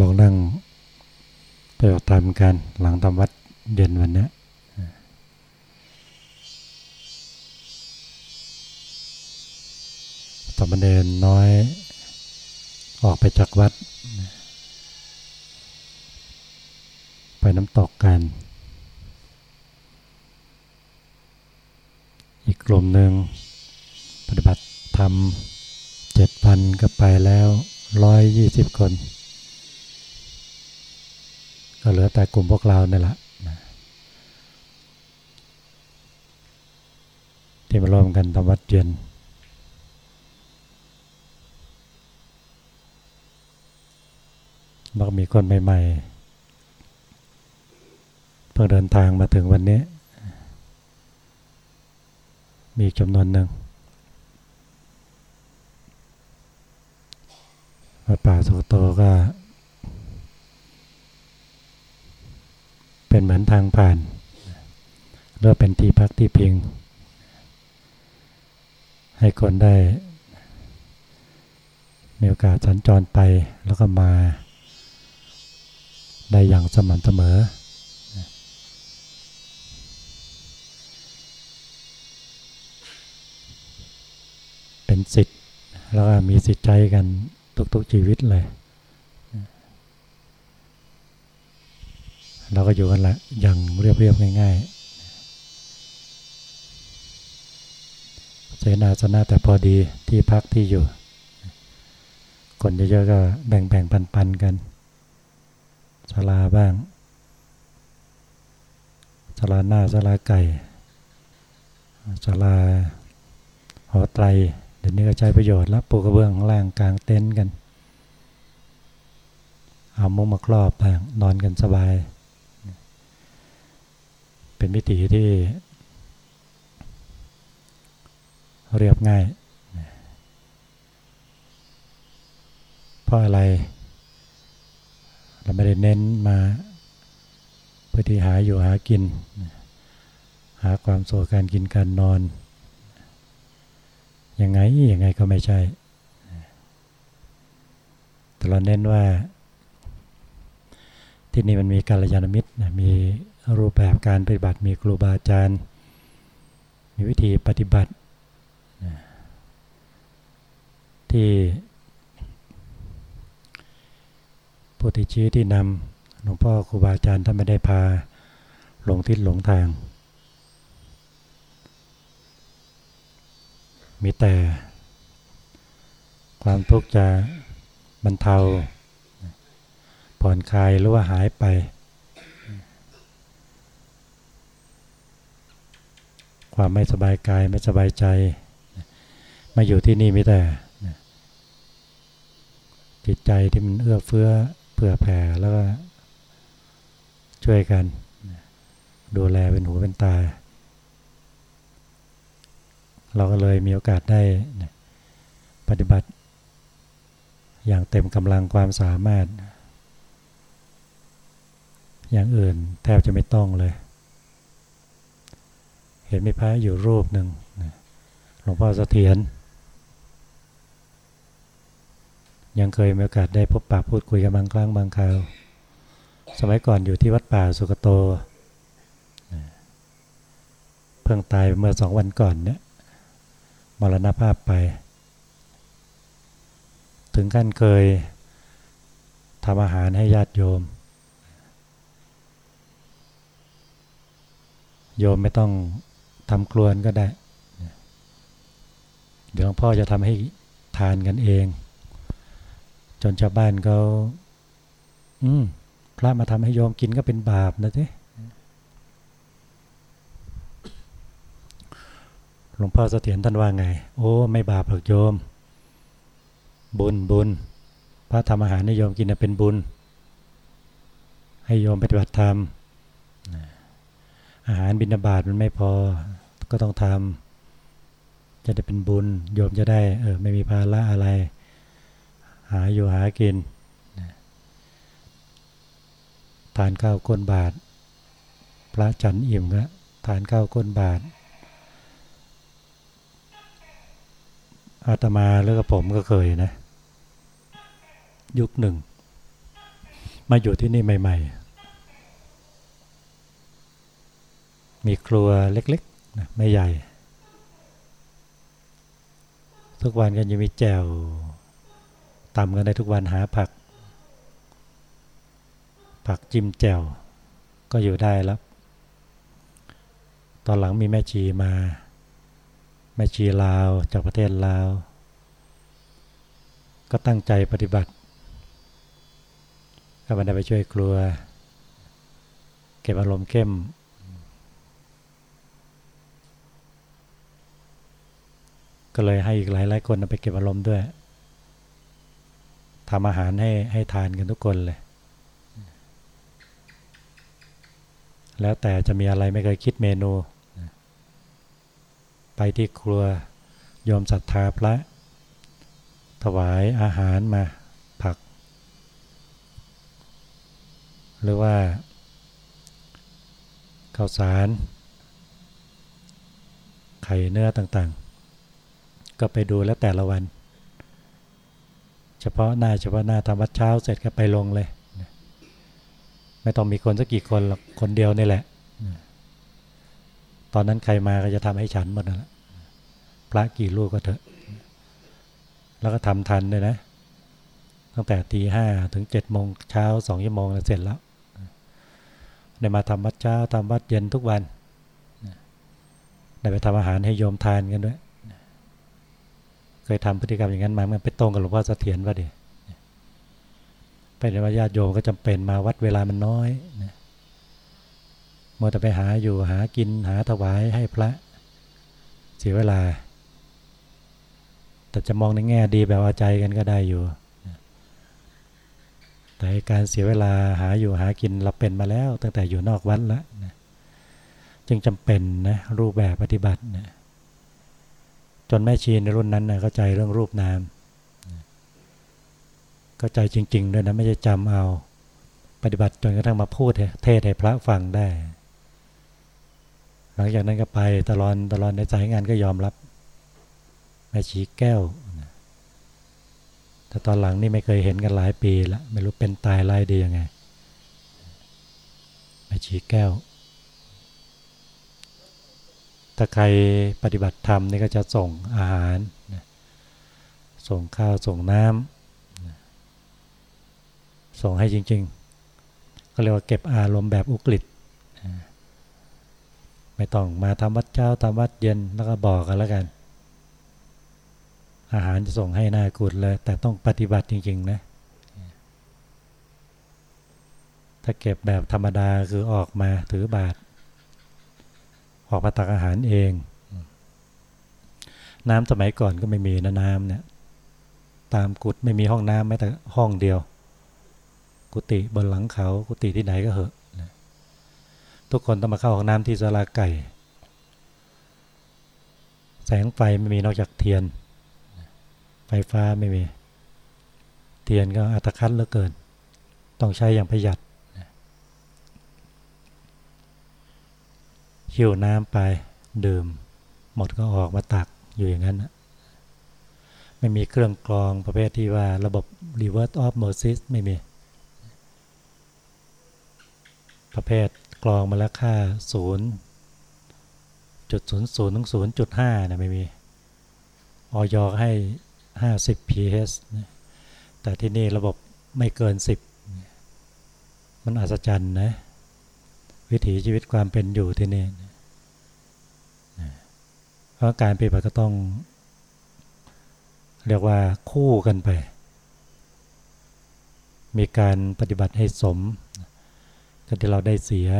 ลองนั่งปฏิบัติธรรมกัน หลังทำวัดเย็นวันนี้สมณเณรน้อย ออกไปจากวัด ไปน้ำตกกัน อีกกลุ่มหนึ่งปฏิบัติธรรมเจ็ดพันก็ไปแล้วร้อยยี่สิบคน ก็เหลือแต่กลุ่มพวกเราเนี่ยแหละที่มาร่วมกันทำวัดเย็นแล้วก็มีคนใหม่ๆ เพิ่งเดินทางมาถึงวันนี้ มีจำนวนหนึ่งวัดป่าสุโตก็ เป็นเหมือนทางผ่านหรือเป็นที่พักที่พิง ให้คนได้ มีโอกาสสัญจรไปแล้วก็มา ได้อย่างสม่ำเสมอ เป็นสิทธิ์แล้วก็มีสิทธิ์ใจกันทุกๆชีวิตเลย เราก็อยู่กันละอย่างเรียบๆง่ายๆเสนาสนะแต่พอดีที่พักที่อยู่ คนเยอะๆก็แบ่งๆปันๆกันศาลาบ้างศาลาหน้าศาลาไก่ศาลาหอไตรเดี๋ยวนี้ก็ใช้ประโยชน์แล้วปูกระเบื้องข้างล่างกลางเต็นท์กัน เอามุ้งมาครอบบ้างนอนกันสบาย เป็นวิถีที่ เรียบง่าย เพราะอะไร เราไม่ได้เน้นมาเพื่อที่หาอยู่หากิน หาความสุขการกินการนอน ยังไงยังไงก็ไม่ใช่ แต่เราเน้นว่าที่นี่มันมีกาลยานมิตรมี รูปแบบการปฏิบัติมีครูบาอาจารย์ มีวิธีปฏิบัติ ที่ผู้ที่ชี้ที่นำหลวงพ่อครูบาอาจารย์ท่านไม่ได้พาหลงทิศหลงทาง มีแต่ความทุกข์จะบรรเทาผ่อนคลายหรือว่าหายไป ความไม่สบายกายไม่สบายใจ มาอยู่ที่นี่ไม่แต่จิตใจที่มันเอื้อเฟื้อเผื่อแผ่แล้วก็ช่วยกัน ดูแลเป็นหูเป็นตา เราก็เลยมีโอกาสได้ปฏิบัติ อย่างเต็มกำลังความสามารถ อย่างอื่นแทบจะไม่ต้องเลย ห็นมีพระอยู่รูปหนึ่งหลวงพ่อเสถียรยังเคยมีโอกาสได้พบปะพูดคุยกันบางครั้งบางคราว สมัยก่อนอยู่ที่วัดป่าสุกโต เพิ่งตายเมื่อสองวันก่อนเนี่ยมรณภาพไป ถึงขั้นเคยทำอาหารให้ญาติโยม โยมไม่ต้อง ทำครวนก็ได้ เดี๋ยวหลวงพ่อจะทำให้ทานกันเอง จนชาวบ้านเขาอืมพระมาทำให้โยมกินก็เป็นบาปนะทีหลวงพ่อเสถียรท่านว่าไง โอ้ไม่บาปหรอกโยม บุญบุญ พระทำอาหารให้โยมกินเป็นบุญ ให้โยมปฏิบัติธรรม อาหารบิณฑบาตมันไม่พอ ก็ต้องทำจะได้เป็นบุญ โยมจะได้เออไม่มีภาระอะไร หาอยู่หากินทานข้าวก้นบาท พระจันอิ่มก็ทานข้าวก้นบาทอาตมาแล้วก็ผมก็เคยนะ ยุคหนึ่ง มาอยู่ที่นี่ใหม่ ๆ มีครัวเล็กๆนะไม่ใหญ่ ทุกวันก็ยังมีแจวตำกันได้ทุกวันหาผัก ผักจิ้มแจวก็อยู่ได้แล้ว ตอนหลังมีแม่ชีมา แม่ชีลาวจากประเทศลาว ก็ตั้งใจปฏิบัติก็มันได้ไปช่วยครัว เก็บอารมณ์เข้ม ก็เลยให้อีกหลายหลายคนไปเก็บอารมณ์ด้วยทำอาหารให้ให้ทานกันทุกคนเลย แล้วแต่จะมีอะไรไม่เคยคิดเมนู ไปที่ครัวยอมศรัทธาพระ ถวายอาหารมาผัก หรือว่าข้าวสาร ไข่เนื้อต่างๆ ก็ไปดูแล้วแต่ละวัน เฉพาะหน้าเฉพาะหน้าทำวัดเช้าเสร็จก็ไปลงเลย ไม่ต้องมีคนสักกี่คนหรอกคนเดียวนี่แหละ ตอนนั้นใครมาก็จะทำให้ฉันหมดนั่นแหละพระกี่ลูกก็เถอะ แล้วก็ทำทันเลยนะตั้งแต่ตีห้าถึงเจ็ดโมงเช้าสองชั่วโมงเสร็จแล้วได้มาทำวัดเช้าทำวัดเย็นทุกวันได้ไปทำอาหารให้โยมทานกันด้วย เคยทำพฤติกรรมอย่างนั้นมามันไปตรงกับหลวงพ่อเสถียรว่าดิไปในว่าญาติโยมก็จำเป็นมาวัดเวลามันน้อยนะมัวแต่ไปหาอยู่หากินหาถวายให้พระ เสียเวลา แต่จะมองในแง่ดีแบบเอาใจกันก็ได้อยู่ แต่การเสียเวลาหาอยู่หากินเราเป็นมาแล้ว ตั้งแต่อยู่นอกวัดแล้วนะจึงจำเป็นนะรูปแบบปฏิบัตินะ จนแม่ชีในรุ่นนั้นนะเข้าใจเรื่องรูปนามเข้าใจจริง ๆ ด้วยนะไม่ใช่จำเอา ปฏิบัติจนกระทั่งมาพูดเทศให้พระฟังได้ หลังจากนั้นก็ไปตลอดตลอดในสายงานก็ยอมรับแม่ชีแก้วแต่ตอนหลังนี่ไม่เคยเห็นกันหลายปีแล้วไม่รู้เป็นตายไล่ดียังไงแม่ชีแก้ว ถ้าใครปฏิบัติธรรมนี่ก็จะส่งอาหาร ส่งข้าวส่งน้ำส่งให้จริงๆ ก็เรียกว่าเก็บอารมณ์แบบอุกฤษไม่ต้องมาทำวัดเช้าทำวัดเย็นแล้วก็บอกกันแล้วกัน อาหารจะส่งให้หน้ากุดเลย แต่ต้องปฏิบัติจริงๆนะ ถ้าเก็บแบบธรรมดาคือออกมาถือบาท ออกมาตักอาหารเอง น้ำสมัยก่อนก็ไม่มีนะน้ำเนี่ย ตามกุดไม่มีห้องน้ำแม้แต่ห้องเดียว กุฏิบนหลังเขากุฏิที่ไหนก็เหอะทุกคนต้องมาเข้าห้องน้ำที่สลาไก่ แสงไฟไม่มีนอกจากเทียน ไฟฟ้าไม่มี เทียนก็อัตคัดเหลือเกิน ต้องใช้อย่างประหยัด หิวน้ำไปดื่ม หมดก็ออกมาตักอยู่อย่างนั้น ไม่มีเครื่องกรองประเภทที่ว่าระบบ reverse osmosis ไม่มี ประเภทกรองมาแล้วค่าศูนย์จุดศูนย์ศูนย์ถึงศูนย์จุดห้านะไม่มีออยให้ห้าสิบ pH แต่ที่นี่ระบบไม่เกินสิบมันอัศจรรย์นะ วิถีชีวิตความเป็นอยู่ที่นี่เพราะการปฏิบัติก็ต้อง เรียกว่าคู่กันไป มีการปฏิบัติให้สมกันที่เราได้เสีย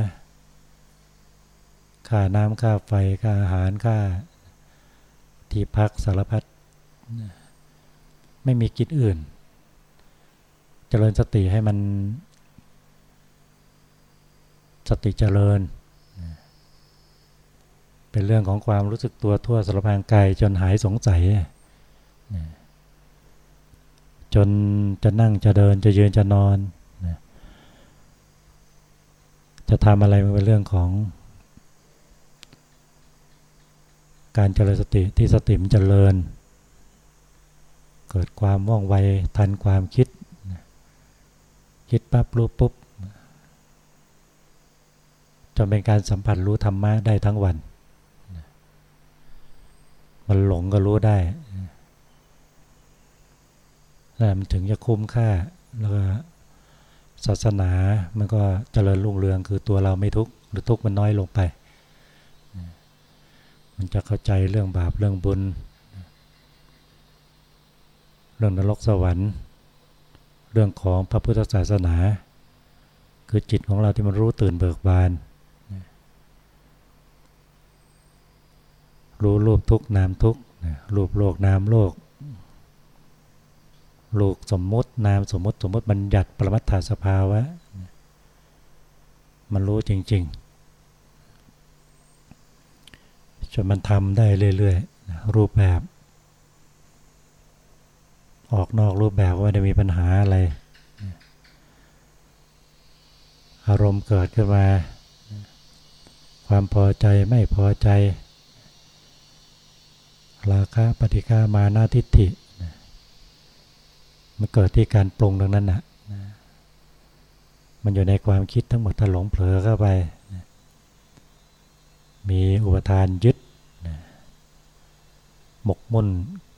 ค่าน้ำค่าไฟ ค่าอาหารค่า ที่พักสารพัดไม่มีกิจอื่นเจริญสติให้มัน สติเจริญ เป็นเรื่องของความรู้สึกตัวทั่วสารพางกายจนหายสงสัย จนจะนั่งจะเดินจะยืนจะนอน จะทำอะไรมันเป็นเรื่องของ การเจริญสติที่สติมันเจริญ เกิดความว่องไวทันความคิด คิดปั๊บรู้ปุ๊บ จนเป็นการสัมผัสรู้ธรรมะได้ทั้งวัน มันหลงก็รู้ได้แล้วมันถึงจะคุ้มค่าแล้วก็ศาสนามันก็เจริญรุ่งเรืองคือตัวเราไม่ทุกข์หรือทุกข์มันน้อยลงไป มันจะเข้าใจเรื่องบาปเรื่องบุญ เรื่องนรกสวรรค์ เรื่องของพระพุทธศาสนา คือจิตของเราที่มันรู้ตื่นเบิกบาน รู้รูปทุกนามทุกรูปโลกนามโลกลูกสมมตินามสมมติสมมติบัญญัติปรมัตถสภาวะมันรู้จริงๆจนมันทำได้เรื่อยๆรูปแบบ ออกนอกรูปแบบว่าจะมีปัญหาอะไร อารมณ์เกิดขึ้นมา ความพอใจไม่พอใจ ราคะปฏิฆามานาทิฏฐิมันเกิดที่การปรุงดังนั้นนะมันอยู่ในความคิดทั้งหมดถ้าหลงเผลอเข้าไป มีอุปทานยึด หมกมุ่น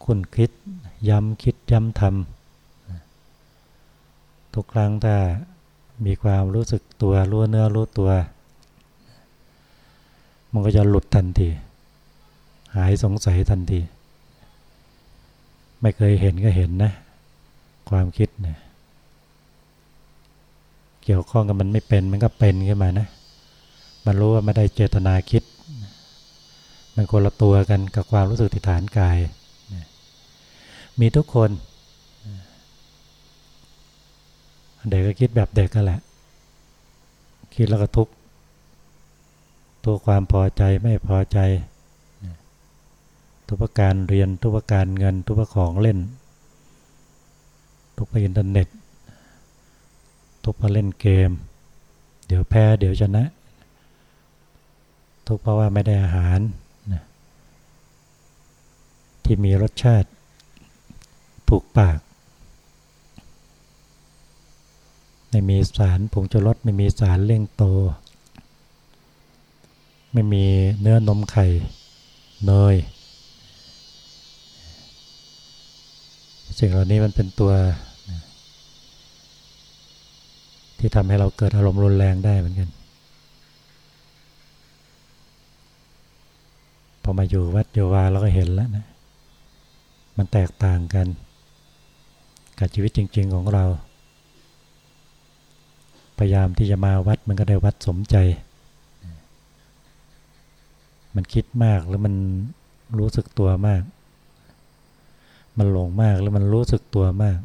คุ้นคิด ย้ำคิดย้ำทำทุกครั้งถ้ามีความรู้สึกตัวรู้เนื้อรู้ตัว มันก็จะหลุดทันที หายสงสัยทันที ไม่เคยเห็นก็เห็นนะ ความคิดเนี่ยเกี่ยวข้องกับมันไม่เป็นมันก็เป็นขึ้นมานะ มันรู้ว่าไม่ได้เจตนาคิด มันคนละตัวกันกับความรู้สึกที่ฐานกาย มีทุกคน เด็กก็คิดแบบเด็กก็แหละ คิดแล้วก็ทุกตัวความพอใจไม่พอใจ ทุกประการเรียนทุกประการเงินทุกประของเล่น ทุกไปอินเทอร์เน็ต ทุกไปเล่นเกม เดี๋ยวแพ้เดี๋ยวชนะ ทุกเพราะว่าไม่ได้อาหารนะที่มีรสชาติถูกปาก ไม่มีสารผงชูรสไม่มีสารเลี่ยงโต ไม่มีเนื้อนมไข่เนย สิ่งเหล่านี้มันเป็นตัว ที่ทำให้เราเกิดอารมณ์รุนแรงได้เหมือนกัน พอมาอยู่วัดโยวาเราก็เห็นแล้วนะ มันแตกต่างกัน กับชีวิตจริง ๆของเรา พยายามที่จะมาวัดมันก็ได้วัดสมใจ มันคิดมากหรือมันรู้สึกตัวมาก มันหลงมากหรือมันรู้สึกตัวมาก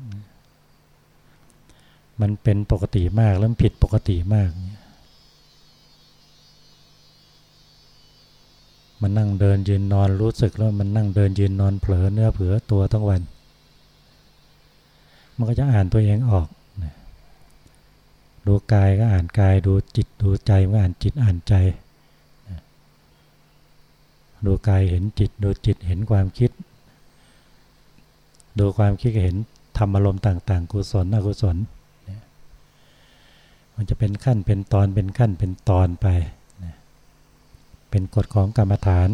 มันเป็นปกติมากแล้วผิดปกติมาก มันนั่งเดินยืนนอนรู้สึกแล้วมันนั่งเดินยืนนอนเผลอเนื้อเผือตัวทั้งวัน มันก็จะอ่านตัวเองออก ดูกายก็อ่านกายดูจิตดูใจก็อ่านจิตอ่านใจดูกายเห็นจิตดูจิตเห็นความคิด ดูความคิดก็เห็นธรรมอารมณ์ต่าง ๆ กุศลอกุศลมันจะเป็นขั้นเป็นตอนเป็นขั้นเป็นตอนไป เป็นกฎของกรรมฐาน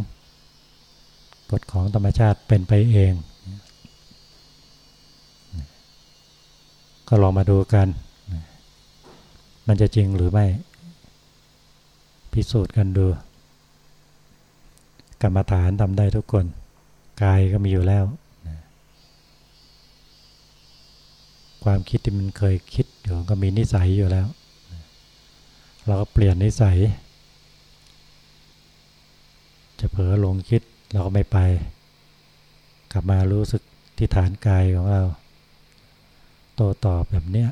กฎของธรรมชาติเป็นไปเอง ก็ลองมาดูกัน มันจะจริงหรือไม่ พิสูจน์กันดู กรรมฐานทำได้ทุกคน กายก็มีอยู่แล้ว ความคิดที่มันเคยคิดอยู่ก็มีนิสัยอยู่แล้ว เราก็เปลี่ยนนิสัย จะเผลอหลงคิดเราก็ไม่ไป กลับมารู้สึกที่ฐานกายของเรา โตตอบแบบเนี้ย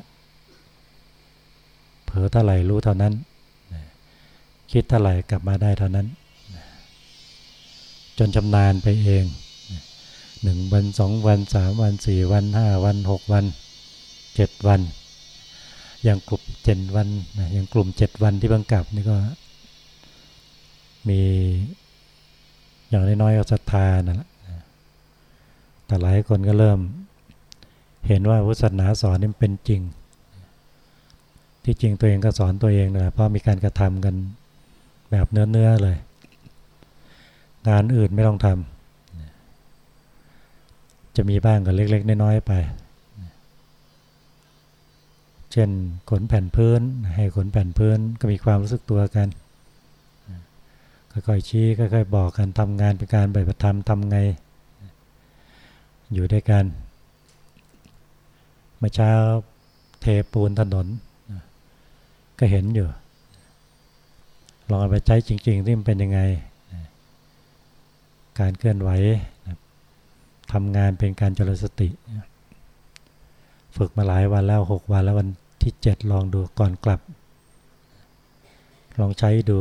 เผลอเท่าไหร่รู้เท่านั้น คิดเท่าไหร่กลับมาได้เท่านั้น จนชำนาญไปเองหนึ่งวันสองวันสามวันสี่วันห้าวันหกวัน เจ็ดวัน อย่างกลุ่มเจ็ดวันนะอย่างกลุ่มเจ็ดวันที่บังกับนี่ก็มีอย่างน้อยๆก็ศรัทธานั่ะแต่หลายคนก็เริ่ม เห็นว่าพุทธศาสนาสอนนี่เป็นจริงทที่จริงตัวเองก็สอนตัวเองนะเพราะมีการกระทำกันแบบเนื้อๆเลย งานอื่นไม่ต้องทำจะมีบ้างก็เล็ก ๆ น้อยๆไป เช่นขนแผ่นพื้น ให้ขนแผ่นพื้นก็มีความรู้สึกตัวกันค่อยๆชี้ค่อยๆบอกกันทำงานเป็นการปฏิบัติธรรมทำไง อยู่ด้วยกันเมื่อเช้าเทปูนถนน ก็เห็นอยู่ ลองเอาไปใช้จริงๆที่มันเป็นยังไง การเคลื่อนไหวทำงานเป็นการเจริญสติ ฝึกมาหลายวันแล้วหกวันแล้ววัน ที่เจ็ดลองดูก่อนกลับ ลองใช้ดู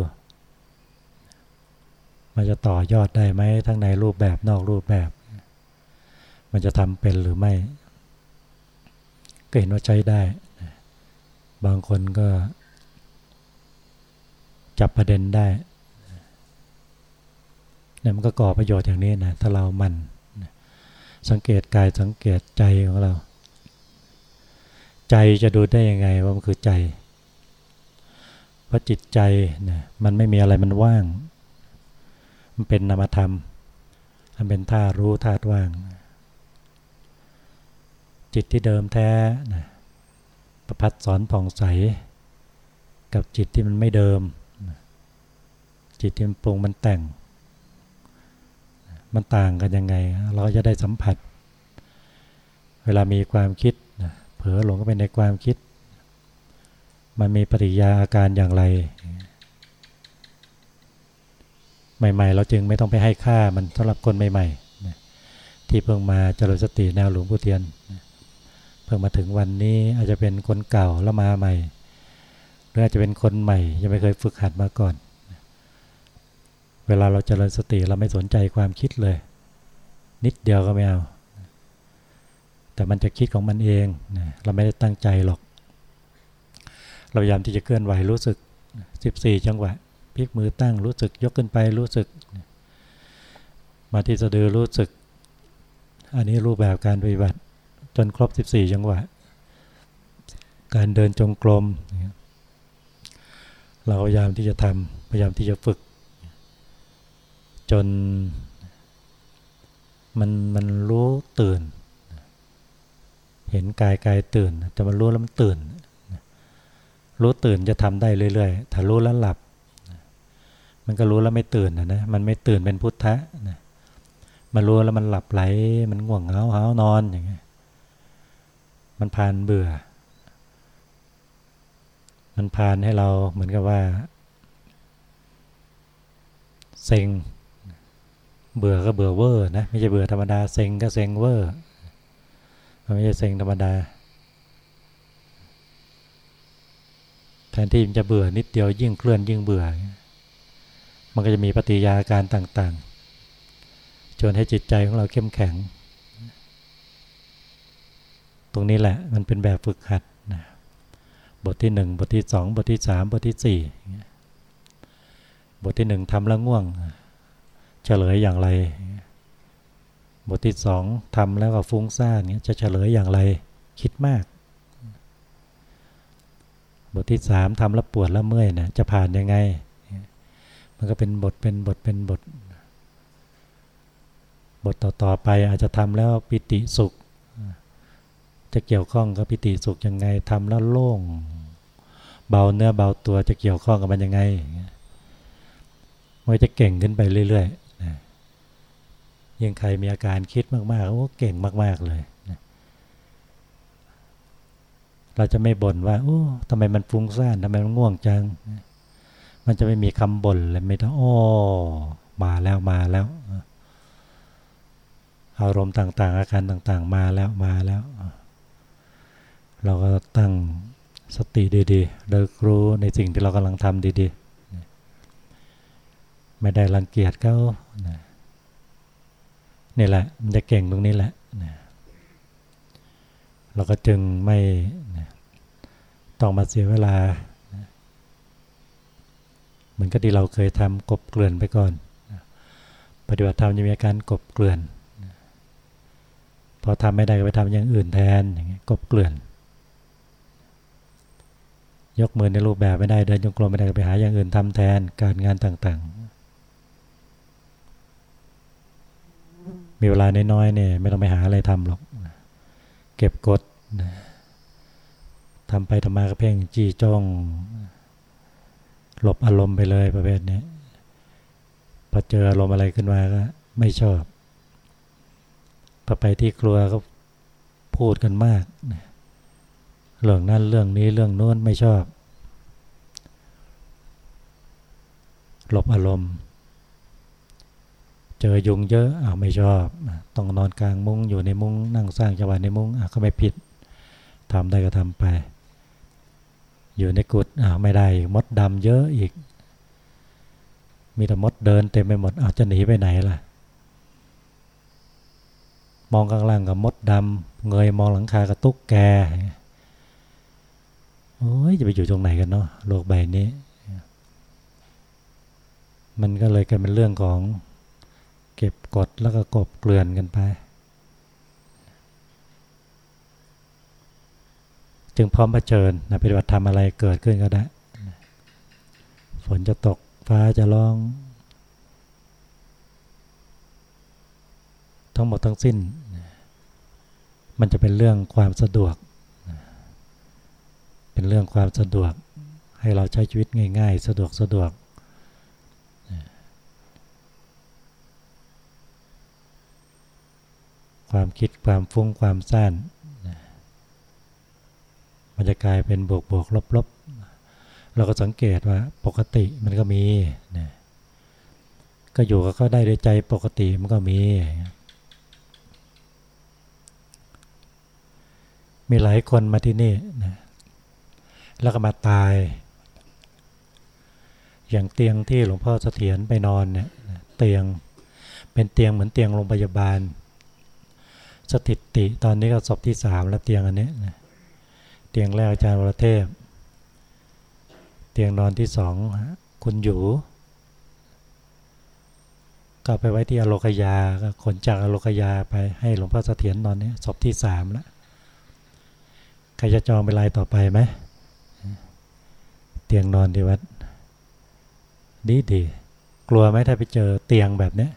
มันจะต่อยอดได้ไหมทั้งในรูปแบบนอกรูปแบบ มันจะทำเป็นหรือไม่ ก็เห็นว่าใช้ได้ บางคนก็ จับประเด็นได้เนี่ยมันก็ก่อประโยชน์อย่างนี้นะถ้าเรามันสังเกตกายสังเกตใจของเรา ใจจะดูได้ยังไงว่ามันคือใจ เพราะจิตใจนะมันไม่มีอะไรมันว่าง มันเป็นนามธรรม มันเป็นท่ารู้ธาตุว่าง จิตที่เดิมแท้นะประพัดสอนผ่องใส กับจิตที่มันไม่เดิม จิตที่มันปรุงมันแต่ง มันต่างกันยังไง เราจะได้สัมผัส เวลามีความคิด ลอหลงก็เป็นในความคิด มันมีปฏิยาอาการอย่างไร ใหม่ ๆ เราจึงไม่ต้องไปให้ค่ามันสำหรับคนใหม่ๆที่เพิ่งมาเจริญสติแนวหลวงพ่เทียน เพิ่งมาถึงวันนี้อาจจะเป็นคนเก่าแล้วมาใหม่ หรืออาจจะเป็นคนใหม่ ยังไม่เคยฝึกหัดมาก่อน เวลาเราเจริญสติเราไม่สนใจความคิดเลย นิดเดียวก็ไม่เอา แต่มันจะคิดของมันเองเราไม่ได้ตั้งใจหรอก เราพยายามที่จะเคลื่อนไหวรู้สึก 14 จังหวะพลิกมือตั้งรู้สึกยกขึ้นไปรู้สึก มาที่สะดือรู้สึก อันนี้รูปแบบการปฏิบัติ จนครบ 14 จังหวะ การเดินจงกรมเราพยายามที่จะทำพยายามที่จะฝึก จนมันมันรู้ตื่น เห็นกายกายตื่นแต่มันรู้แล้วมันตื่น รู้ตื่นจะทำได้เรื่อยๆ ถ้ารู้แล้วหลับ มันก็รู้แล้วไม่ตื่นนะนะ มันไม่ตื่นเป็นพุทธะนะมันรู้แล้วมันหลับไหล มันง่วงเหงาหานอนอย่างเงี้ย มันพานเบื่อ มันพานให้เราเหมือนกับว่าเซ็ง เบื่อก็เบื่อเวอร์นะ ไม่ใช่เบื่อธรรมดา เซ็งก็เซ็งเวอร์ มันไม่ใช่เซ็งธรรมดา แทนที่มันจะเบื่อนิดเดียวยิ่งเคลื่อนยิ่งเบื่อ มันก็จะมีปฏิยาการต่างๆจนให้จิตใจของเราเข้มแข็ง ตรงนี้แหละมันเป็นแบบฝึกหัดนะบทที่หนึ่งบทที่สองบทที่สามบทที่สี่บทที่หนึ่งทำแล้วง่วง เฉลยอย่างไร บทที่สองทำแล้วก็ฟุ้งซ่านเนี้ยจะเฉลยอย่างไรคิดมาก บทที่สามทำแล้วปวดแล้วเมื่อยนะจะผ่านยังไง มันก็เป็นบทเป็นบทเป็นบท บทต่อๆไปอาจจะทำแล้วปิติสุข จะเกี่ยวข้องกับปิติสุขยังไงทำแล้วโล่ง เบาเนื้อเบาตัวจะเกี่ยวข้องกับมันยังไงมันจะเก่งขึ้นไปเรื่อย ๆ ยังใครมีอาการคิดมากๆโอ้เก่งมาก ๆเลยเราจะไม่บ่นว่าโอ้ทำไมมันฟุ้งซ่านทำไมมันง่วงจัง มันจะไม่มีคำบ่นเลยไม่ต้องโอ้มาแล้วมาแล้วอารมณ์ต่างๆ อาการต่างๆ มาแล้วมาแล้ว เราก็ตั้งสติดีๆเลิกรู้ในสิ่งที่เรากำลังทำดีๆ ไม่ได้รังเกียจเขา นี่แหละ มันจะเก่งตรงนี้แหละนะเราก็จึงไม่นะต้องมาเสียเวลาเหมือนกับที่เราเคยทำกบเกลื่อนไปก่อนปฏิบัติธรรมจะมีอาการกบเกลื่อนพอทำไม่ได้ก็ไปทำอย่างอื่นแทนอย่างเงี้ยกบเกลื่อน ยกมือในรูปแบบไม่ได้เดินจงกรมไม่ได้ไปหาอย่างอื่นทำแทนการงานต่าง ๆ มีเวลาน้อยๆเนี่ยไม่ต้องไปหาอะไรทำหรอก เก็บกดทำไปทำมากระเพ่งจี้จ้อง หลบอารมณ์ไปเลยประเภทนี้พอเจออารมณ์อะไรขึ้นมาก็ไม่ชอบพอไปที่ครัวก็พูดกันมาก เรื่องนั้นเรื่องนี้เรื่องโน้นไม่ชอบ หลบอารมณ์ เจอยุงเยอะอ้าวไม่ชอบ ต้องนอนกลางมุ้งอยู่ในมุ้งนั่งสร้างจังหวะในมุ้งอะก็ไม่ผิดทำได้ก็ทำไป อยู่ในกุฏอ้าวไม่ได้มดดำเยอะอีก มีแต่มดเดินเต็มไปหมดอ้าวจะหนีไปไหนล่ะ มองข้างล่างกับมดดำเงยมองหลังคากับตุ๊กแกโอ้ยจะไปอยู่ตรงไหนกันเนาะโลกใบนี้ มันก็เลยกลายเป็นเรื่องของ กดแล้วก็กบเกลื่อนกันไป จึงพร้อมเผชิญนะปฏิบัติทำอะไรเกิดขึ้นก็ได้ ฝนจะตกฟ้าจะร้อง ทั้งหมดทั้งสิ้น มันจะเป็นเรื่องความสะดวก เป็นเรื่องความสะดวกให้เราใช้ชีวิตง่าย ๆ สะดวกสะดวก ความคิดความฟุ้งความซ่านมันจะกลายเป็นบวกบวกลบลบเราก็สังเกตว่าปกติมันก็มีนะก็อยู่ก็ได้ด้วยใจปกติมันก็มี มีหลายคนมาที่นี่นะแล้วก็มาตาย อย่างเตียงที่หลวงพ่อเสถียรไปนอนเนี่ยเตียงเป็นเตียงเหมือนเตียงโรงพยาบาล สถิติตอนนี้ก็ศพที่สามแล้วเตียงอันนี้เตียงแรกอาจารย์วรเทพ เตียงนอนที่สองคุณอยู่ ก็ไปไว้ที่อโลกยาก็ขนจากอโลกยาไปให้หลวงพ่อเสถียรนอนนี้ศพที่สามแล้วใครจะจองเป็นรายต่อไปไหมเตียงนอนที่วัดดีดีกลัวไหมถ้าไปเจอเตียงแบบนี้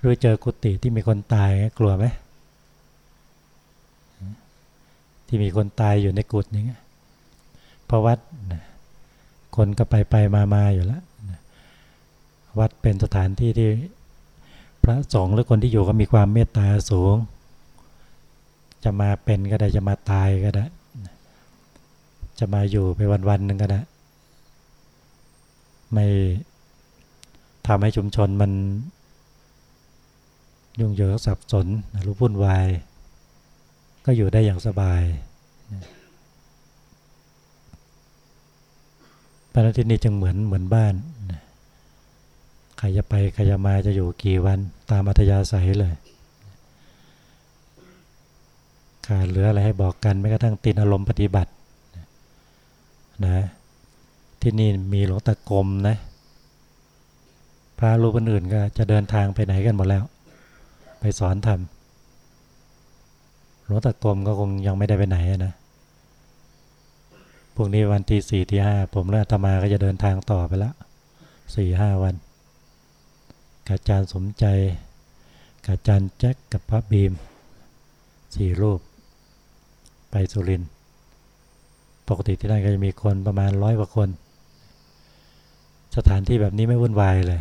หรือเจอกุฏิที่มีคนตายกลัวไหม ที่มีคนตายอยู่ในกุฏินี้เพราะวัดคนก็ไปไปมามาอยู่แล้ววัดเป็นสถานที่ที่พระสงฆ์หรือคนที่อยู่ก็มีความเมตตาสูง จะมาเป็นก็ได้จะมาตายก็ได้ จะมาอยู่ไปวันๆหนึ่งก็ได้ ไม่ทำให้ชุมชนมันยุ่งเหยิงสับสนรู้พุ่นวาย ก็อยู่ได้อย่างสบายพระที่นี่จึงเหมือนเหมือนบ้านใครจะไปใครจะมาจะอยู่กี่วันตามอัธยาศัยเลยขาดเหลืออะไรให้บอกกันไม่กระทั่งตินอารมณ์ปฏิบัตินะที่นี่มีหลวงตากรมนะพระรูปอื่นก็จะเดินทางไปไหนกันหมดแล้ว ไปสอนธรรม หลวงตากรมก็คงยังไม่ได้ไปไหนนะพวกนี้วันที่สี่ที่ห้าผมและธรรมาก็จะเดินทางต่อไปแล้วสี่ห้าวันกาจารย์สมใจกาจารย์แจ็คกับพระบีมสี่รูป ไปสุรินปกติที่นั่นก็จะมีคนประมาณร้อยกว่าคน สถานที่แบบนี้ไม่วุ่นวายเลย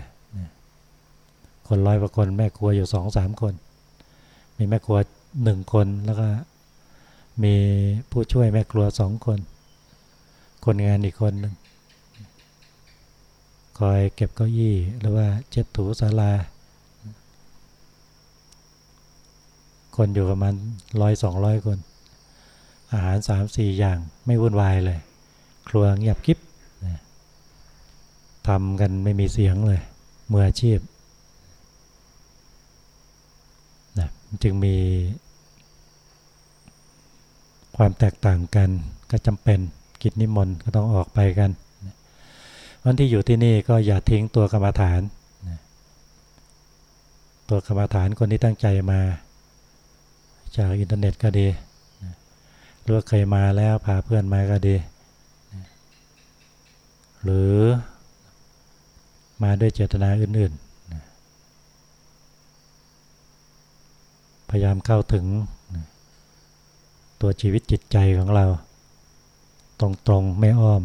คนร้อยกว่าคนแม่ครัวอยู่สองสามคน มีแม่ครัว หนึ่งคนแล้วก็มีผู้ช่วยแม่ครัวสองคน คนงานอีกคนหนึ่งคอยเก็บเก้าอี้หรือว่าเช็ดถูศาลา คนอยู่ประมาณร้อยสองร้อยคน อาหารสามสี่อย่างไม่วุ่นวายเลย ครัวเงียบกิบทำกันไม่มีเสียงเลยมืออาชีพนะจึงมี ความแตกต่างกันก็จำเป็นกิจนิมนต์ก็ต้องออกไปกันวันที่อยู่ที่นี่ก็อย่าทิ้งตัวกรรมฐาน ตัวกรรมฐานคนที่ตั้งใจมา จากอินเทอร์เน็ตก็ดีหรือเคยมาแล้วพาเพื่อนมาก็ดี หรือมาด้วยเจตนาอื่นๆ พยายามเข้าถึง ตัวชีวิตจิตใจของเรา ตรงๆไม่อ้อม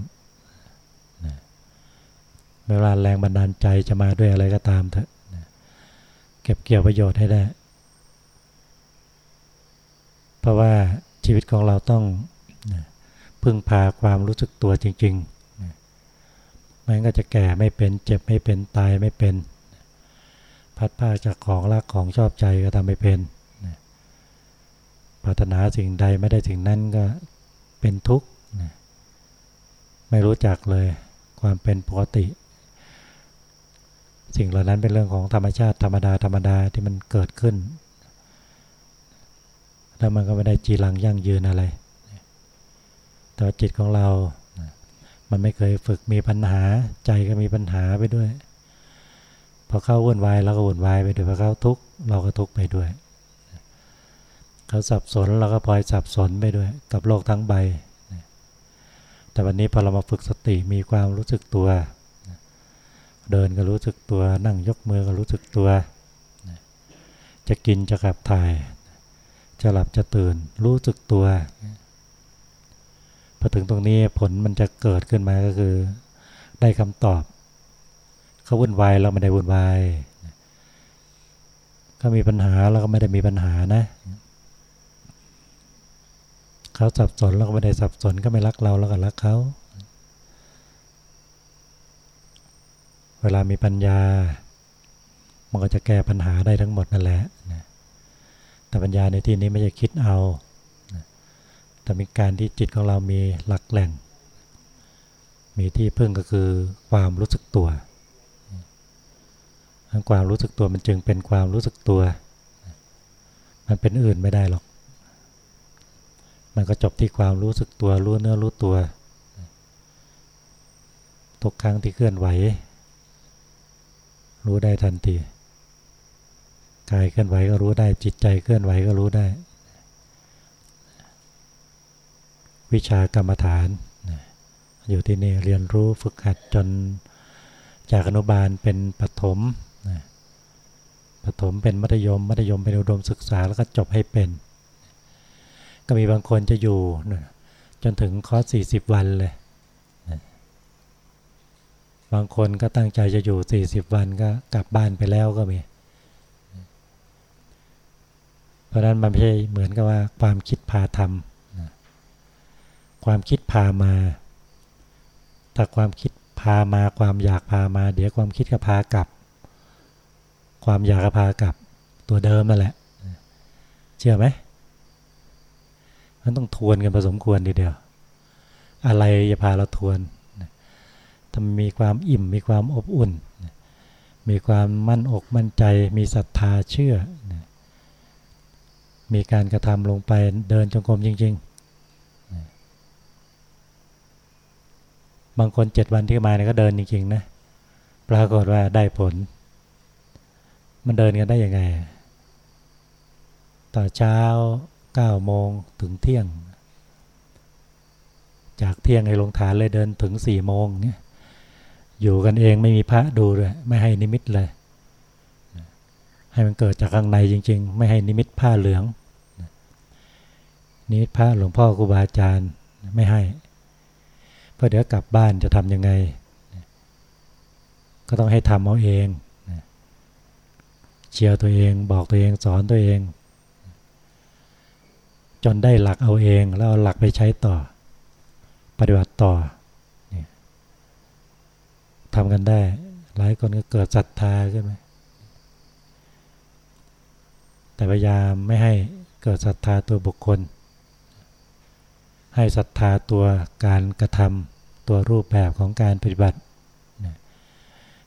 เวลาแรงบันดาลใจจะมาด้วยอะไรก็ตามเถอะเก็บเกี่ยวประโยชน์ให้ได้ เพราะว่าชีวิตของเราต้องพึ่งพาความรู้สึกตัวจริงๆมันก็จะแก่ไม่เป็นเจ็บไม่เป็นตายไม่เป็น พัดผ้าจากของรักของชอบใจก็ทำไม่เป็น ปรารถนาสิ่งใดไม่ได้สิ่งนั้นก็เป็นทุกข์ไม่รู้จักเลยความเป็นปกติ สิ่งเหล่านั้นเป็นเรื่องของธรรมชาติธรรมดาธรรมดาที่มันเกิดขึ้น แล้วมันก็ไม่ได้จีรังยั่งยืนอะไร แต่จิตของเรา มันไม่เคยฝึกมีปัญหาใจก็มีปัญหาไปด้วยพอเข้าวุ่นวายเราก็วุ่นวายไปด้วยพอเข้าทุกข์เราก็ทุกข์ไปด้วย เขาสับสนเราก็พลอยสับสนไปด้วย กับโลกทั้งใบ แต่วันนี้พอเรามาฝึกสติมีความรู้สึกตัว เดินก็รู้สึกตัว นั่งยกมือก็รู้สึกตัว จะกินจะขับถ่าย จะหลับจะตื่น รู้สึกตัวพอถึงตรงนี้ผลมันจะเกิดขึ้นมาก็คือ ได้คำตอบ เขาวุ่นวายเราไม่ได้วุ่นวายเขามีปัญหาเราก็ไม่ได้มีปัญหานะ เขาสับสนเราก็ไม่ได้สับสนก็ไม่รักเราเราก็รักเขา เวลามีปัญญา มันก็จะแก้ปัญหาได้ทั้งหมดนั่นแหละแต่ปัญญาในที่นี้ไม่ใช่คิดเอา แต่มีการที่จิตของเรามีหลักแหล่ง มีที่พึ่งก็คือความรู้สึกตัวความรู้สึกตัวมันจึงเป็นความรู้สึกตัว มันเป็นอื่นไม่ได้หรอก มันก็จบที่ความรู้สึกตัวรู้เนื้อรู้ตัว ทุกครั้งที่เคลื่อนไหว รู้ได้ทันทีกายเคลื่อนไหวก็รู้ได้จิตใจเคลื่อนไหวก็รู้ได้ วิชากรรมฐานอยู่ที่นี่เรียนรู้ฝึกหัดจนจากอนุบาลเป็นปฐมปฐมเป็นมัธยม มัธยมเป็นอุดมศึกษาแล้วก็จบให้เป็น ก็มีบางคนจะอยู่จนถึงคอร์ส40 วันเลยบางคนก็ตั้งใจจะอยู่ 40 วันก็กลับบ้านไปแล้วก็มี เพราะนั้นมันไม่ใช่เหมือนกับว่าความคิดพาทำความคิดพามา ถ้าความคิดพามาความอยากพามา เดี๋ยวความคิดก็พากลับ ความอยากก็พากลับตัวเดิมนั่นแหละ เชื่อไหม มันต้องทวนกันผสมควรทีเดียว อะไรจะพาเราทวนถ้ามีความอิ่มมีความอบอุ่น มีความมั่นอกมั่นใจ มีศรัทธาเชื่อ มีการกระทำลงไปเดินจงกรมจริง ๆ บางคนเจ็ดวันที่มาเนี่ยก็เดินจริง ๆ นะ ปรากฏว่าได้ผล มันเดินกันได้ยังไง ต่อเช้า เก้าโมงถึงเที่ยง จากเที่ยงในลงฐานเลยเดินถึงสี่โมงเนี่ยอยู่กันเองไม่มีพระดูเลยไม่ให้นิมิตเลย ให้มันเกิดจากข้างในจริง ๆ ไม่ให้นิมิตผ้าเหลืองนิมิตผ้าหลวงพ่อครูบาอาจารย์ไม่ให้เพราะเดี๋ยวกลับบ้านจะทำยังไง ก็ต้องให้ทำเอาเองเชียร์ตัวเองบอกตัวเองสอนตัวเอง จนได้หลักเอาเองแล้วเอาหลักไปใช้ต่อ ปฏิบัติต่อทำกันได้ หลายคนก็เกิดศรัทธาใช่ไหมแต่พยายามไม่ให้เกิดศรัทธาตัวบุคคล ให้ศรัทธาตัวการกระทำตัวรูปแบบของการปฏิบัติ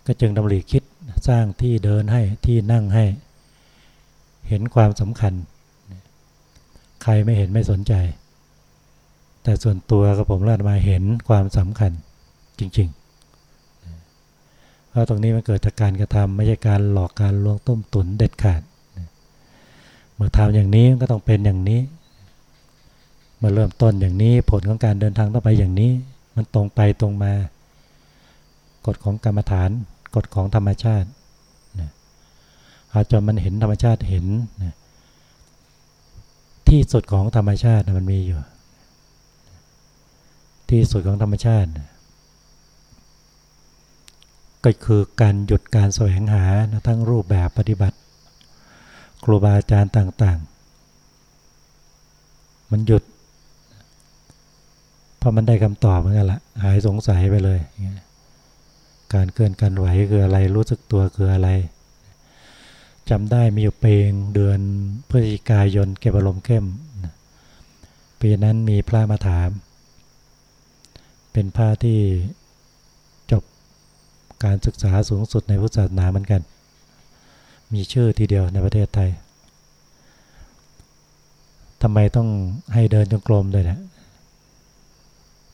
ก็จึงดำริคิดสร้างที่เดินให้ที่นั่งให้ เห็นความสำคัญ ใครไม่เห็นไม่สนใจ แต่ส่วนตัวกับผมเล่ามาเห็นความสำคัญจริงๆ เพราะตรงนี้มันเกิดจากการกระทำไม่ใช่การหลอกการลวงต้มตุนเด็ดขาด เมื่อทำอย่างนี้ก็ต้องเป็นอย่างนี้ เมื่อเริ่มต้นอย่างนี้ผลของการเดินทางต้องไปอย่างนี้ มันตรงไปตรงมา กฎของกรรมฐาน กฎของธรรมชาติอาจนมันเห็นธรรมชาติเห็นนะ ที่สุดของธรรมชาติมันมีอยู่ ที่สุดของธรรมชาติ ก็คือการหยุดการแสวงหาทั้งรูปแบบปฏิบัติ ครูบาอาจารย์ต่าง ๆ มันหยุดพอมันได้คำตอบเหมือนกันละหายสงสัยไปเลย การเคลื่อนการไหวคืออะไรรู้สึกตัวคืออะไร จำได้มีอยู่เปงเดือนพฤศจิกายนเก็บอารมณ์เข้มปีนั้นมีพระมาถาม เป็นพระที่จบการศึกษาสูงสุดในพุทธศาสนาเหมือนกัน มีชื่อทีเดียวในประเทศไทยทำไมต้องให้เดินจงกรมด้วยนะ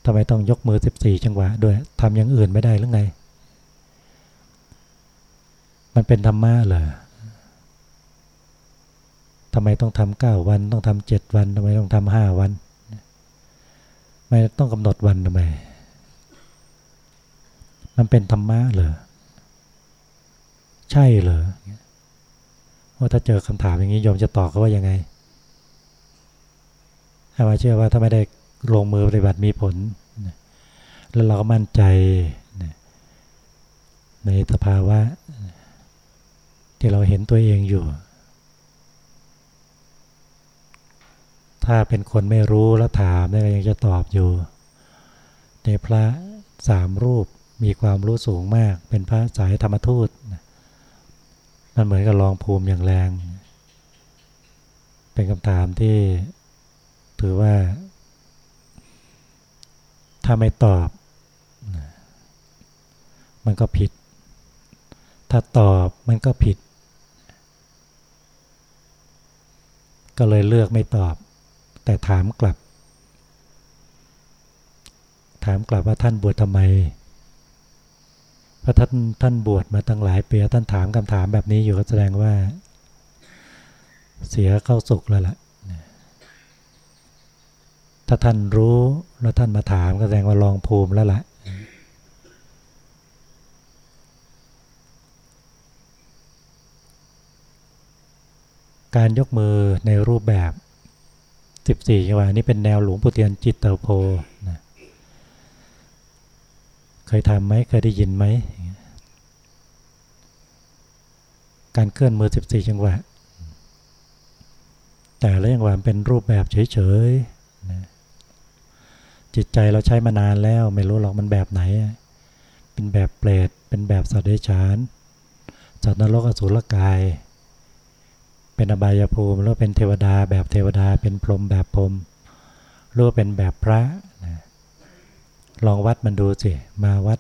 ทำไมต้องยกมือ 14 จังหวะด้วยทำอย่างอื่นไม่ได้หรือไง มันเป็นธรรมะเหรอ ทำไมต้องทำเก้าวัน ต้องทำเจ็ดวันทำไมต้องทำห้าวันไม่ต้องกำหนดวันทำไม มันเป็นธรรมะเหรอ ใช่เหรอว่าถ้าเจอคำถามอย่างนี้โยมจะตอบเขาว่ายังไงถ้ามาเชื่อว่าถ้าไม่ได้ลงมือปฏิบัติมีผล แล้วเราก็มั่นใจในสภาวะที่เราเห็นตัวเองอยู่ ถ้าเป็นคนไม่รู้แล้วถามเนี่ยยังจะตอบอยู่ในพระสามรูปมีความรู้สูงมาก เป็นพระสายธรรมทูตมันเหมือนกับลองภูมิอย่างแรง เป็นคำถามที่ถือว่า ถ้าไม่ตอบ มันก็ผิด ถ้าตอบมันก็ผิด ก็เลยเลือกไม่ตอบ แต่ถามกลับ ถามกลับว่าท่านบวชทำไมพระท่านท่านบวชมาตั้งหลายปีท่านถามคำถามแบบนี้อยู่ก็แสดงว่า เสียเข้าสุกแล้วล่ะถ้าท่านรู้แล้วท่านมาถามก็แสดงว่าลองภูมิแล้วล่ะการยกมือในรูปแบบ สิบสี่จังหวะนี่เป็นแนวหลวงปู่เทียนจิตเตโพนะเคยทำไหมเคยได้ยินไหม การเคลื่อนมือสิบสี่จังหวะ แต่ละจังหวะเป็นรูปแบบเฉยๆนะจิตใจเราใช้มานานแล้วไม่รู้หรอกมันแบบไหน เป็นแบบเปรตเป็นแบบสัตว์เดรัจฉานสัตว์นรกอสุรกาย เป็นอบายภูมิหรือเป็นเทวดาแบบเทวดาเป็นพรหมแบบพรหมหรือเป็นแบบพระนะลองวัดมันดูสิมาวัด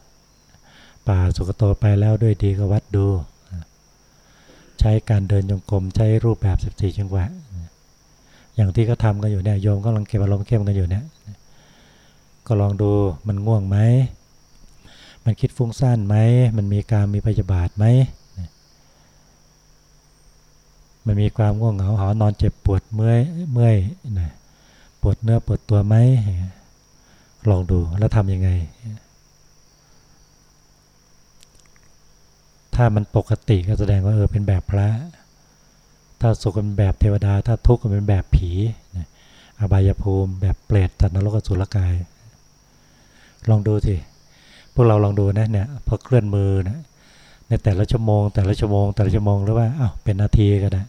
ป่าสุกโตไปแล้วด้วยดีก็วัดดู ใช้การเดินจงกรมใช้รูปแบบ14จังหวะอย่างที่เขาทำกันอยู่เนี่ยโยมก็ลังเก็บอารมณ์เข้มกันอยู่เนี่ยก็ลองดูมันง่วงไหมมันคิดฟุ้งซ่านไหมมันมีการมีพยาบาทไหม มันมีความง่วงเหงาหอนอนเจ็บปวดเมื่อยเมื่อยนะปวดเนื้อปวดตัวไหมลองดูแล้วทำยังไง ถ้ามันปกติก็แสดงว่าเออเป็นแบบพระ ถ้าสุขเป็นแบบเทวดา ถ้าทุกข์ก็เป็นแบบผีนะอบายภูมิ แบบเปรตตันนรกสุรกาย ลองดูสิพวกเราลองดูนะเนี่ยพอเคลื่อนมือนะ ในแต่ละชั่วโมง แต่ละชั่วโมง แต่ละชั่วโมงหรือว่าอ้าวเป็นนาทีก็ได้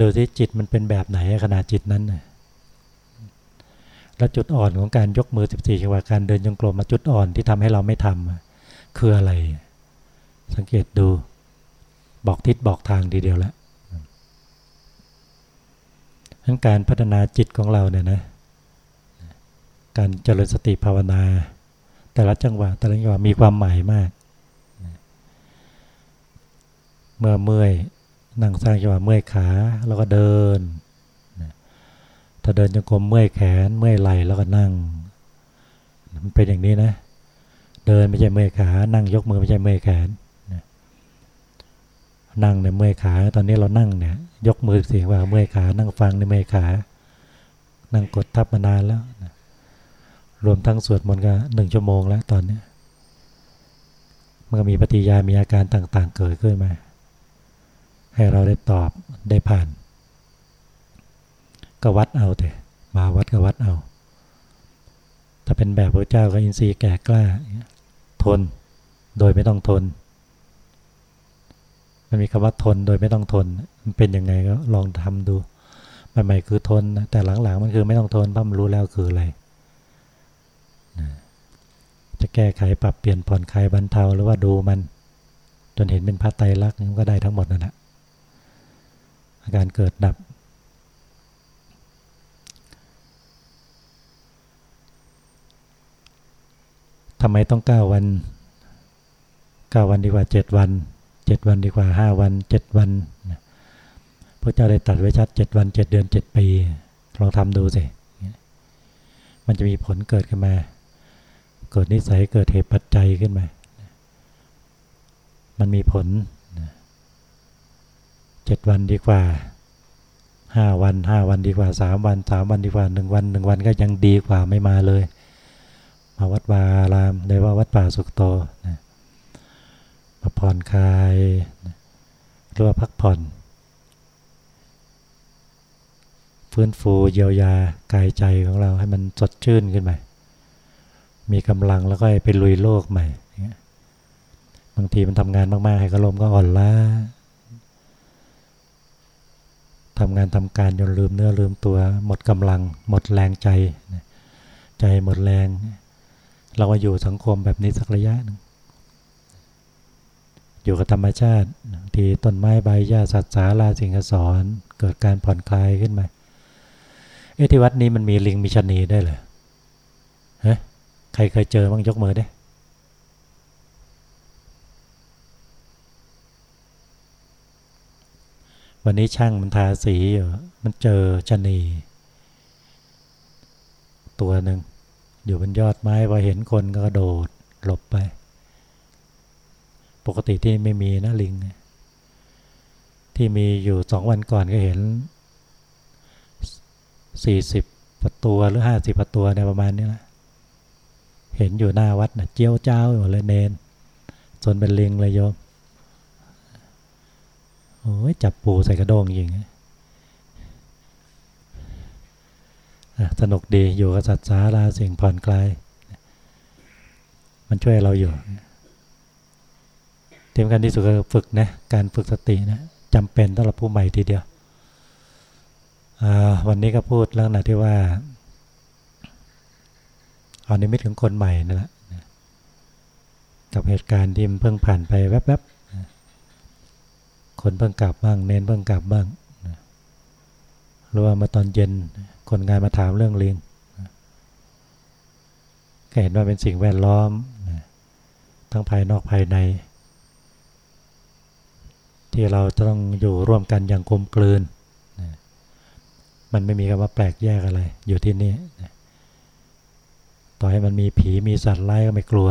ดูที่จิตมันเป็นแบบไหนขนาดจิตนั้นแล้วจุดอ่อนของการยกมือ 14จังหวะการเดินจงกรมมาจุดอ่อนที่ทำให้เราไม่ทำคืออะไร สังเกตดู บอกทิศบอกทางทีเดียวแล้วทั้งการพัฒนาจิตของเราเนี่ยนะการเจริญสติภาวนา แต่ละจังหวะแต่ละจังหวะมีความหมายมาก เมื่อเมื่อยนั่งสร้างจังหวะเมื่อยขาแล้วก็เดิน ถ้าเดินจงกรมเมื่อยแขนเมื่อยไหล่แล้วก็นั่ง มันเป็นอย่างนี้นะ เดินไม่ใช่เมื่อยขา นั่งยกมือไม่ใช่เมื่อยแขนนั่งเนี่ยเมื่อยขา ตอนนี้เรานั่งเนี่ย ยกมือเสียงว่าเมื่อยขา นั่งฟังในเมื่อยขา นั่งกดทับมานานแล้วรวมทั้งสวดมนต์ก็หนึ่งชั่วโมงแล้วตอนนี้มันก็มีปฏิยามีอาการต่างๆเกิดขึ้นมา ให้เราได้ตอบได้ผ่าน ก็วัดเอาเถอะมาวัดก็วัดเอา ถ้าเป็นแบบพระเจ้าก็อินทรีย์แก่กล้า ทนโดยไม่ต้องทน มันมีคำว่าทนโดยไม่ต้องทน มันเป็นยังไงก็ลองทำดูใหม่ๆคือทนนะแต่หลังๆมันคือไม่ต้องทนเพราะมันรู้แล้วคืออะไรจะแก้ไขปรับเปลี่ยนผ่อนคลายบรรเทาหรือว่าดูมัน จนเห็นเป็นพระไตรลักษณ์ก็ได้ทั้งหมดนั่นแหละ อาการเกิดดับ ทำไมต้องเก้าวันเก้าวันดีกว่าเจ็ดวันเจ็ดวันดีกว่าห้าวันเจ็ดวันพระเจ้าได้ตัดไว้ชัดเจ็ดวันเจ็ดเดือนเจ็ดปี ลองทำดูสิ มันจะมีผลเกิดขึ้นมา เกิดนิสัยเกิดเหตุปัจจัยขึ้นมา มันมีผล เจ็ดวันดีกว่าห้าวันห้าวันดีกว่าสามวันสามวันดีกว่าหนึ่งวันหนึ่งวันก็ยังดีกว่าไม่มาเลย มาวัดวารามโดยว่าวัดป่าสุกโตนะมาผ่อนคลายหรือว่าพักผ่อน ฟื้นฟูเยียวยากายใจของเราให้มันสดชื่นขึ้นไปมีกำลังแล้วก็ไปลุยโลกใหม่บางทีมันทำงานมากๆให้กระลมก็อ่อนล้า ทำงานทำการจนลืมเนื้อลืมตัว หมดกำลัง หมดแรงใจ ใจหมดแรง เราก็อยู่สังคมแบบนี้สักระยะนึงอยู่กับธรรมชาติทีต้นไม้ใบหญ้าสัตว์สาราสิ่งสอนเกิดการผ่อนคลายขึ้นมาเอที่วัดนี้มันมีลิงมีชนีได้เลยฮะใครเคยเจอบ้างยกมือได้ วันนี้ช่างมันทาสีอยู่มันเจอชนี ตัวหนึ่งอยู่บนยอดไม้พอเห็นคนก็กระโดดหลบไป ปกติที่ไม่มีนะลิง ที่มีอยู่สองวันก่อนก็เห็นสี่สิบประตูหรือห้าสิบประตูในประมาณนี้แหละเห็นอยู่หน้าวัดนะเจียวเจ้าอยู่เลยเนนจนเป็นลิงเลยโยม โอ้ยจับปูใส่กระโดงยิงสนุกดีอยู่กับสัตว์สาราสิ่งผ่อนคลาย มันช่วยเราอยู่เทียมกันที่สุดก็ฝึกนะการฝึกสตินะจำเป็นสำหรับผู้ใหม่ทีเดียว วันนี้ก็พูดเรื่องหนที่ว่าเอานิมิตของคนใหม่นั่นแหละกับเหตุการณ์ที่มันเพิ่งผ่านไปแวบๆ คนเพิ่งกลับบ้าง เน้นเพิ่งกลับบ้างหรือว่ามาตอนเย็นคนงานมาถามเรื่องเลิงก็เห็นว่าเป็นสิ่งแวดล้อมทั้งภายนอกภายใน ที่เราจะต้องอยู่ร่วมกันอย่างกลมกลืน มันไม่มีคำว่าแปลกแยกอะไร อยู่ที่นี่ต่อให้มันมีผีมีสัตว์ไล่ก็ไม่กลัว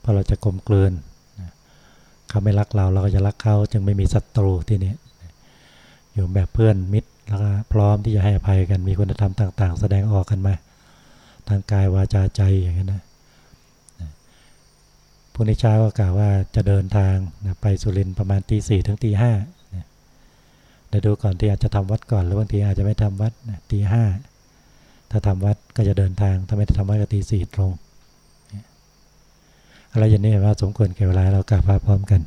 เพราะเราจะกลมกลืน เขาไม่รักเราเราก็จะรักเขาจึงไม่มีศัตรูที่นี่อยู่แบบเพื่อนมิตรแล้วก็พร้อมที่จะให้อภัยกันมีคุณธรรมต่าง ๆ แสดงออกกันมาทางกายวาจาใจอย่างนี้นะพรุ่งนี้เช้าก็กล่าวว่าจะเดินทางนะไปสุรินทร์ประมาณตีสี่ถึงตีห้าเดี๋ยวดูก่อนที่อาจจะทำวัดก่อนหรือบางทีอาจจะไม่ทำวัดตีห้าถ้าทำวัดก็จะเดินทางถ้าไม่ได้ทำวัดก็ตีสี่ตรง อะไรอย่างนี้ว่าสมควรแก่เวลาเรากลับมาพร้อมกัน